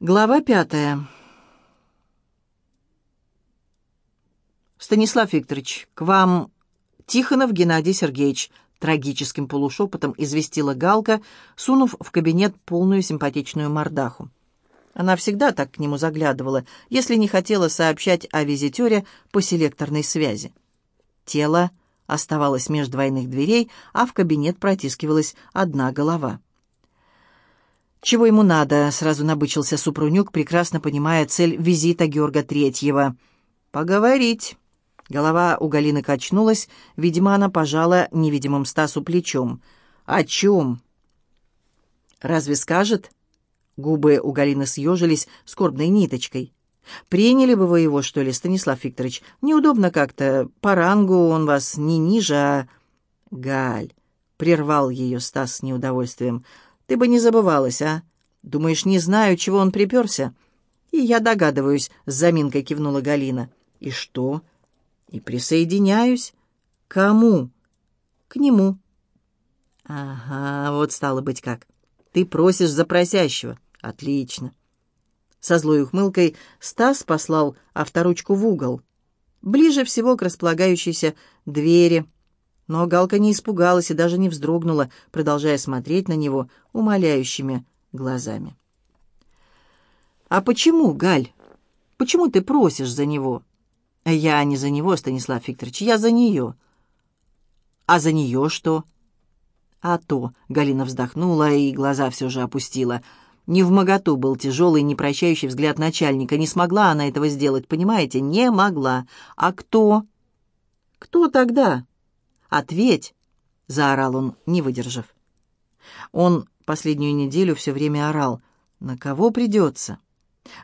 Глава пятая. «Станислав Викторович, к вам Тихонов Геннадий Сергеевич», трагическим полушепотом известила Галка, сунув в кабинет полную симпатичную мордаху. Она всегда так к нему заглядывала, если не хотела сообщать о визитере по селекторной связи. Тело оставалось между двойных дверей, а в кабинет протискивалась одна голова. «Чего ему надо?» — сразу набычился Супрунюк, прекрасно понимая цель визита Георга Третьего. «Поговорить». Голова у Галины качнулась, видимо, она пожала невидимым Стасу плечом. «О чем?» «Разве скажет?» Губы у Галины съежились скорбной ниточкой. «Приняли бы вы его, что ли, Станислав Викторович? Неудобно как-то. По рангу он вас не ниже, а...» «Галь!» — прервал ее Стас с неудовольствием. Ты бы не забывалась, а? Думаешь, не знаю, чего он приперся?» «И я догадываюсь», — с заминкой кивнула Галина. «И что?» «И присоединяюсь». «Кому?» «К нему». «Ага, вот стало быть как. Ты просишь за просящего. Отлично». Со злой ухмылкой Стас послал авторучку в угол. Ближе всего к располагающейся двери — но Галка не испугалась и даже не вздрогнула, продолжая смотреть на него умоляющими глазами. «А почему, Галь? Почему ты просишь за него?» «Я не за него, Станислав Викторович, я за нее». «А за нее что?» «А то», — Галина вздохнула и глаза все же опустила. Не в моготу был тяжелый, непрощающий взгляд начальника. Не смогла она этого сделать, понимаете? Не могла. А кто? Кто тогда? «Ответь!» — заорал он, не выдержав. Он последнюю неделю все время орал. «На кого придется?»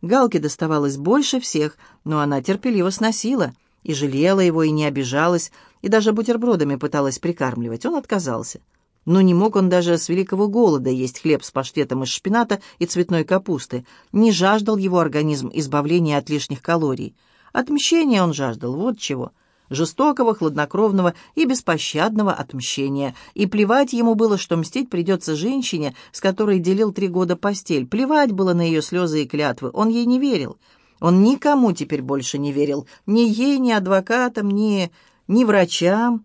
Галке доставалось больше всех, но она терпеливо сносила, и жалела его, и не обижалась, и даже бутербродами пыталась прикармливать. Он отказался. Но не мог он даже с великого голода есть хлеб с паштетом из шпината и цветной капусты. Не жаждал его организм избавления от лишних калорий. Отмщения он жаждал, вот чего жестокого, хладнокровного и беспощадного отмщения. И плевать ему было, что мстить придется женщине, с которой делил три года постель. Плевать было на ее слезы и клятвы. Он ей не верил. Он никому теперь больше не верил. Ни ей, ни адвокатам, ни... ни врачам.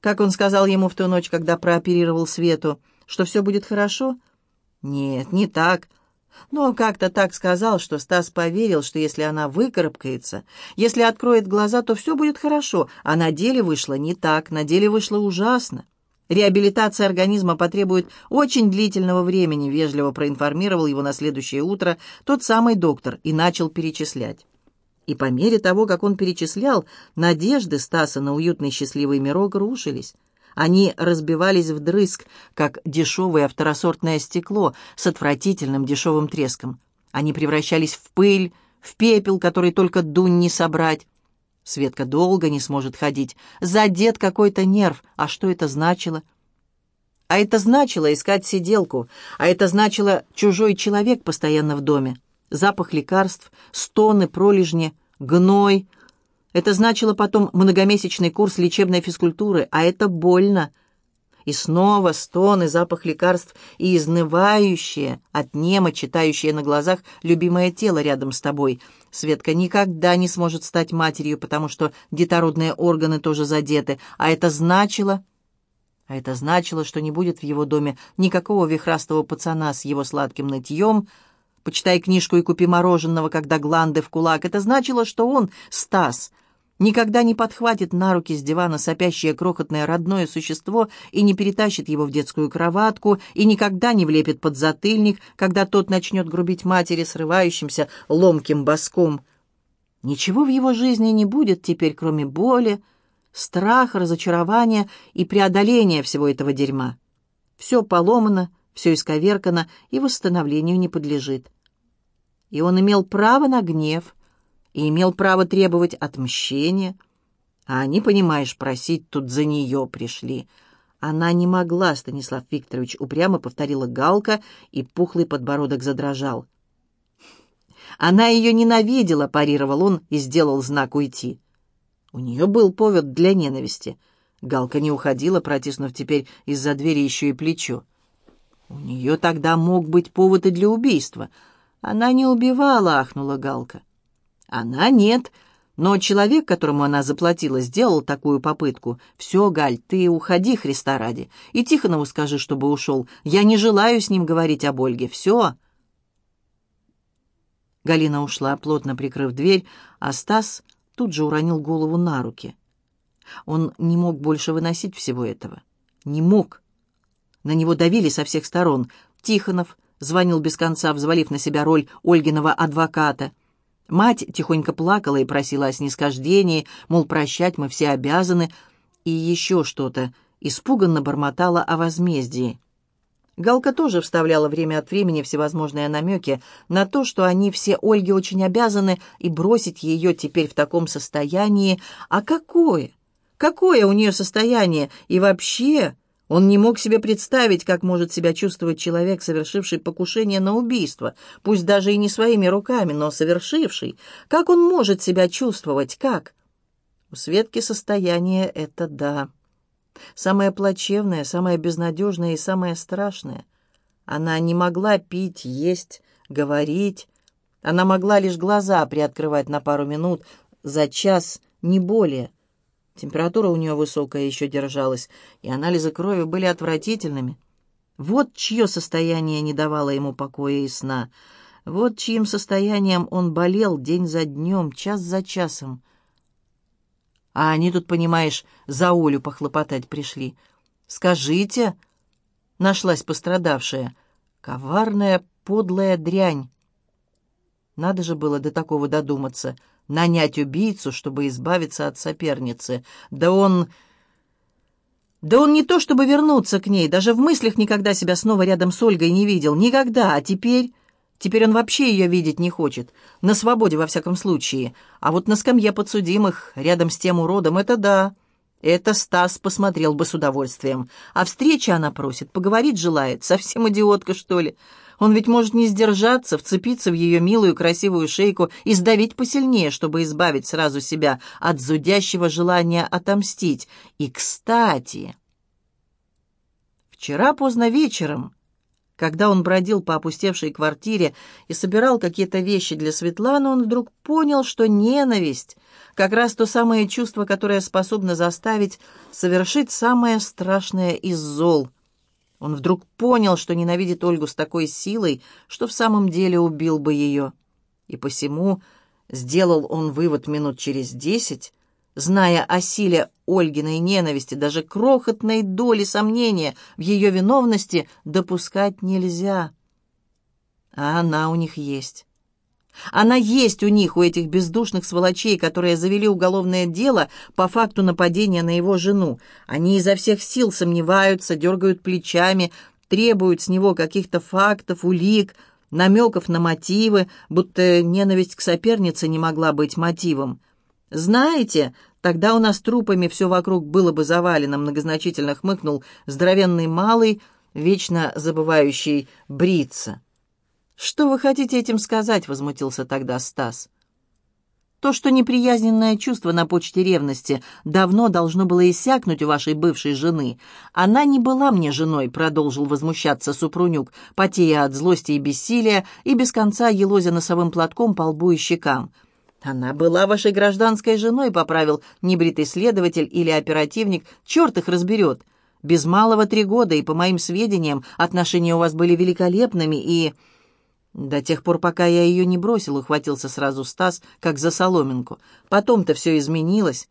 Как он сказал ему в ту ночь, когда прооперировал Свету, что все будет хорошо? Нет, не так. Но как-то так сказал, что Стас поверил, что если она выкарабкается, если откроет глаза, то все будет хорошо, а на деле вышло не так, на деле вышло ужасно. Реабилитация организма потребует очень длительного времени, вежливо проинформировал его на следующее утро тот самый доктор и начал перечислять. И по мере того, как он перечислял, надежды Стаса на уютный счастливый мирок рушились. Они разбивались вдрызг, как дешевое второсортное стекло с отвратительным дешевым треском. Они превращались в пыль, в пепел, который только дунь не собрать. Светка долго не сможет ходить. Задет какой-то нерв. А что это значило? А это значило искать сиделку. А это значило чужой человек постоянно в доме. Запах лекарств, стоны, пролежни, гной — это значило потом многомесячный курс лечебной физкультуры, а это больно. И снова стоны, запах лекарств и изнывающее, от нема, читающее на глазах любимое тело рядом с тобой. Светка никогда не сможет стать матерью, потому что детородные органы тоже задеты, а это значило... А это значило, что не будет в его доме никакого вихрастого пацана с его сладким нытьем, Почитай книжку и купи мороженого, когда гланды в кулак. Это значило, что он, Стас, никогда не подхватит на руки с дивана сопящее крохотное родное существо и не перетащит его в детскую кроватку, и никогда не влепит под затыльник, когда тот начнет грубить матери срывающимся ломким боском. Ничего в его жизни не будет теперь, кроме боли, страха, разочарования и преодоления всего этого дерьма. Все поломано, все исковеркано и восстановлению не подлежит. И он имел право на гнев — и имел право требовать отмщения. А они, понимаешь, просить тут за нее пришли. Она не могла, Станислав Викторович, упрямо повторила Галка, и пухлый подбородок задрожал. Она ее ненавидела, парировал он и сделал знак уйти. У нее был повод для ненависти. Галка не уходила, протиснув теперь из-за двери еще и плечо. У нее тогда мог быть повод и для убийства — Она не убивала, ахнула Галка. Она нет, но человек, которому она заплатила, сделал такую попытку. Все, Галь, ты уходи, Христа ради. И Тихонову скажи, чтобы ушел. Я не желаю с ним говорить об Ольге. Все. Галина ушла, плотно прикрыв дверь, а Стас тут же уронил голову на руки. Он не мог больше выносить всего этого. Не мог. На него давили со всех сторон. Тихонов звонил без конца, взвалив на себя роль Ольгиного адвоката. Мать тихонько плакала и просила о снисхождении, мол, прощать мы все обязаны, и еще что-то, испуганно бормотала о возмездии. Галка тоже вставляла время от времени всевозможные намеки на то, что они все Ольге очень обязаны, и бросить ее теперь в таком состоянии. А какое? Какое у нее состояние? И вообще, он не мог себе представить, как может себя чувствовать человек, совершивший покушение на убийство, пусть даже и не своими руками, но совершивший. Как он может себя чувствовать? Как? У Светки состояние — это да. Самое плачевное, самое безнадежное и самое страшное. Она не могла пить, есть, говорить. Она могла лишь глаза приоткрывать на пару минут, за час, не более. Температура у нее высокая еще держалась, и анализы крови были отвратительными. Вот чье состояние не давало ему покоя и сна. Вот чьим состоянием он болел день за днем, час за часом. А они тут, понимаешь, за Олю похлопотать пришли. Скажите, нашлась пострадавшая, коварная, подлая дрянь. Надо же было до такого додуматься, нанять убийцу, чтобы избавиться от соперницы. Да он... Да он не то чтобы вернуться к ней, даже в мыслях никогда себя снова рядом с Ольгой не видел. Никогда. А теперь... Теперь он вообще ее видеть не хочет. На свободе, во всяком случае. А вот на скамье подсудимых, рядом с тем уродом, это да. Это Стас посмотрел бы с удовольствием. А встречи она просит, поговорить желает. Совсем идиотка, что ли? Он ведь может не сдержаться, вцепиться в ее милую красивую шейку и сдавить посильнее, чтобы избавить сразу себя от зудящего желания отомстить. И, кстати... Вчера поздно вечером... Когда он бродил по опустевшей квартире и собирал какие-то вещи для Светланы, он вдруг понял, что ненависть — как раз то самое чувство, которое способно заставить совершить самое страшное из зол. Он вдруг понял, что ненавидит Ольгу с такой силой, что в самом деле убил бы ее. И посему сделал он вывод минут через десять, зная о силе Ольгиной ненависти, даже крохотной доли сомнения в ее виновности допускать нельзя. А она у них есть. Она есть у них, у этих бездушных сволочей, которые завели уголовное дело по факту нападения на его жену. Они изо всех сил сомневаются, дергают плечами, требуют с него каких-то фактов, улик, намеков на мотивы, будто ненависть к сопернице не могла быть мотивом. «Знаете, тогда у нас трупами все вокруг было бы завалено», многозначительно хмыкнул здоровенный малый, вечно забывающий бриться. «Что вы хотите этим сказать?» — возмутился тогда Стас. «То, что неприязненное чувство на почте ревности давно должно было иссякнуть у вашей бывшей жены. Она не была мне женой», — продолжил возмущаться Супрунюк, потея от злости и бессилия и без конца елозя носовым платком по лбу и щекам. «Она была вашей гражданской женой», — поправил небритый следователь или оперативник. «Черт их разберет. Без малого три года, и, по моим сведениям, отношения у вас были великолепными, и...» «До тех пор, пока я ее не бросил», — ухватился сразу Стас, как за соломинку. «Потом-то все изменилось.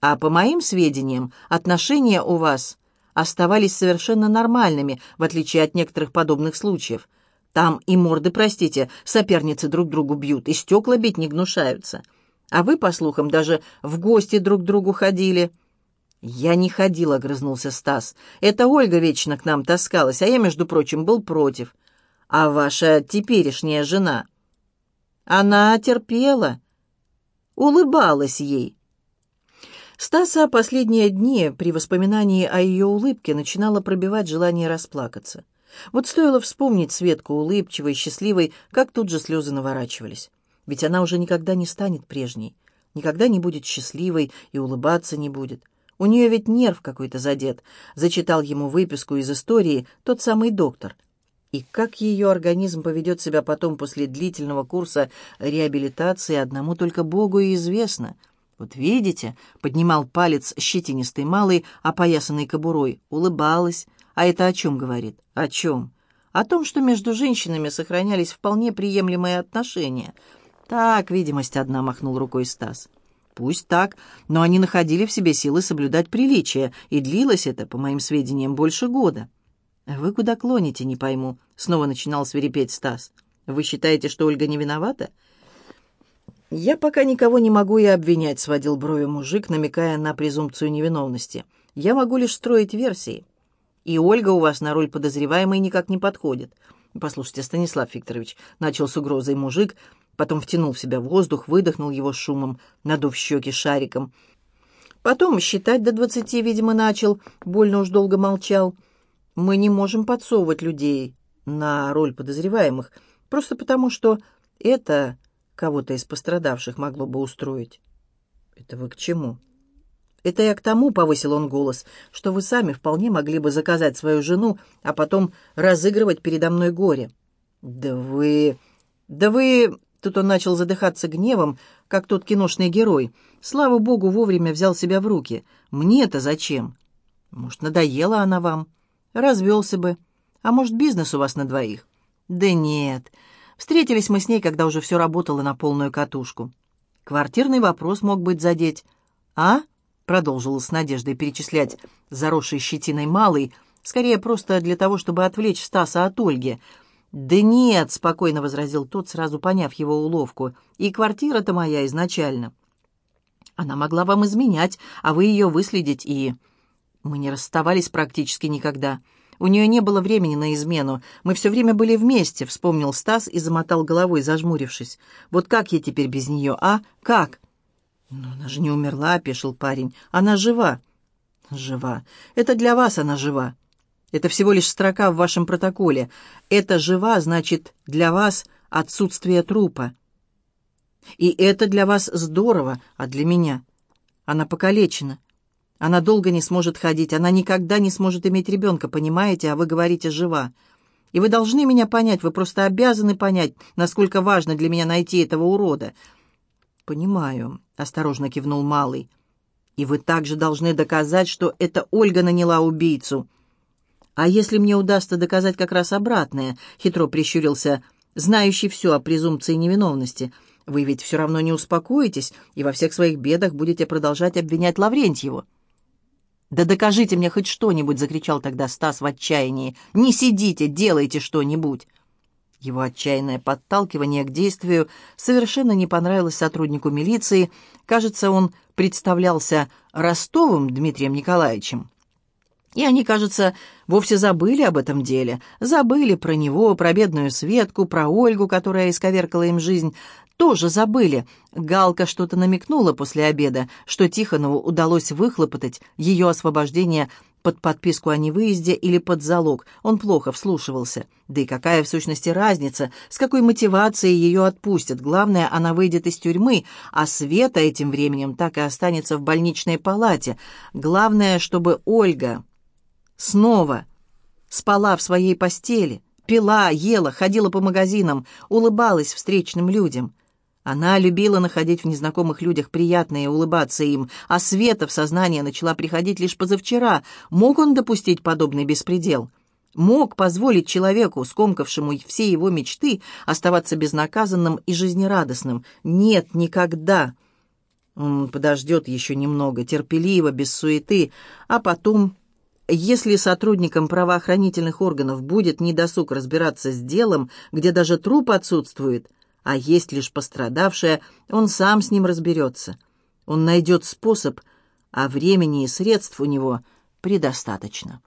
А по моим сведениям, отношения у вас оставались совершенно нормальными, в отличие от некоторых подобных случаев». Там и морды, простите, соперницы друг другу бьют, и стекла бить не гнушаются. А вы, по слухам, даже в гости друг к другу ходили». «Я не ходил», — огрызнулся Стас. «Это Ольга вечно к нам таскалась, а я, между прочим, был против. А ваша теперешняя жена?» «Она терпела, улыбалась ей». Стаса последние дни при воспоминании о ее улыбке начинало пробивать желание расплакаться. Вот стоило вспомнить Светку улыбчивой, счастливой, как тут же слезы наворачивались. Ведь она уже никогда не станет прежней, никогда не будет счастливой и улыбаться не будет. У нее ведь нерв какой-то задет, зачитал ему выписку из истории тот самый доктор. И как ее организм поведет себя потом после длительного курса реабилитации, одному только Богу и известно. «Вот видите», — поднимал палец щетинистый малый, опоясанный кобурой, улыбалась. «А это о чем говорит? О чем?» «О том, что между женщинами сохранялись вполне приемлемые отношения». «Так, видимость одна», — махнул рукой Стас. «Пусть так, но они находили в себе силы соблюдать приличие, и длилось это, по моим сведениям, больше года». «Вы куда клоните, не пойму», — снова начинал свирепеть Стас. «Вы считаете, что Ольга не виновата?» «Я пока никого не могу и обвинять», — сводил брови мужик, намекая на презумпцию невиновности. «Я могу лишь строить версии. И Ольга у вас на роль подозреваемой никак не подходит». «Послушайте, Станислав Викторович», — начал с угрозой мужик, потом втянул в себя воздух, выдохнул его шумом, надув щеки шариком. Потом считать до двадцати, видимо, начал, больно уж долго молчал. Мы не можем подсовывать людей на роль подозреваемых, просто потому что это кого-то из пострадавших могло бы устроить. Это вы к чему? Это я к тому, — повысил он голос, — что вы сами вполне могли бы заказать свою жену, а потом разыгрывать передо мной горе. Да вы... Да вы... Тут он начал задыхаться гневом, как тот киношный герой. Слава богу, вовремя взял себя в руки. Мне-то зачем? Может, надоела она вам? Развелся бы. А может, бизнес у вас на двоих? Да нет. Встретились мы с ней, когда уже все работало на полную катушку. Квартирный вопрос мог быть задеть. А? Продолжил с надеждой перечислять заросший щетиной малый, скорее просто для того, чтобы отвлечь Стаса от Ольги. «Да нет», — спокойно возразил тот, сразу поняв его уловку, — «и квартира-то моя изначально». «Она могла вам изменять, а вы ее выследить и...» Мы не расставались практически никогда. У нее не было времени на измену. Мы все время были вместе, вспомнил Стас и замотал головой, зажмурившись. Вот как я теперь без нее, а? Как? Но она же не умерла, опешил парень. Она жива. Жива. Это для вас она жива. Это всего лишь строка в вашем протоколе. Это жива, значит, для вас отсутствие трупа. И это для вас здорово, а для меня? Она покалечена. Она долго не сможет ходить, она никогда не сможет иметь ребенка, понимаете, а вы говорите «жива». И вы должны меня понять, вы просто обязаны понять, насколько важно для меня найти этого урода. «Понимаю», — осторожно кивнул Малый. «И вы также должны доказать, что это Ольга наняла убийцу». «А если мне удастся доказать как раз обратное?» — хитро прищурился, знающий все о презумпции невиновности. «Вы ведь все равно не успокоитесь и во всех своих бедах будете продолжать обвинять Лаврентьеву». «Да докажите мне хоть что-нибудь!» — закричал тогда Стас в отчаянии. «Не сидите, делайте что-нибудь!» Его отчаянное подталкивание к действию совершенно не понравилось сотруднику милиции. Кажется, он представлялся Ростовым Дмитрием Николаевичем. И они, кажется, вовсе забыли об этом деле. Забыли про него, про бедную Светку, про Ольгу, которая исковеркала им жизнь тоже забыли. Галка что-то намекнула после обеда, что Тихонову удалось выхлопотать ее освобождение под подписку о невыезде или под залог. Он плохо вслушивался. Да и какая в сущности разница, с какой мотивацией ее отпустят? Главное, она выйдет из тюрьмы, а Света этим временем так и останется в больничной палате. Главное, чтобы Ольга снова спала в своей постели, пила, ела, ходила по магазинам, улыбалась встречным людям. Она любила находить в незнакомых людях приятное и улыбаться им, а Света в сознание начала приходить лишь позавчера. Мог он допустить подобный беспредел? Мог позволить человеку, скомкавшему все его мечты, оставаться безнаказанным и жизнерадостным? Нет, никогда. Он подождет еще немного, терпеливо, без суеты, а потом... Если сотрудникам правоохранительных органов будет недосуг разбираться с делом, где даже труп отсутствует, а есть лишь пострадавшая, он сам с ним разберется. Он найдет способ, а времени и средств у него предостаточно.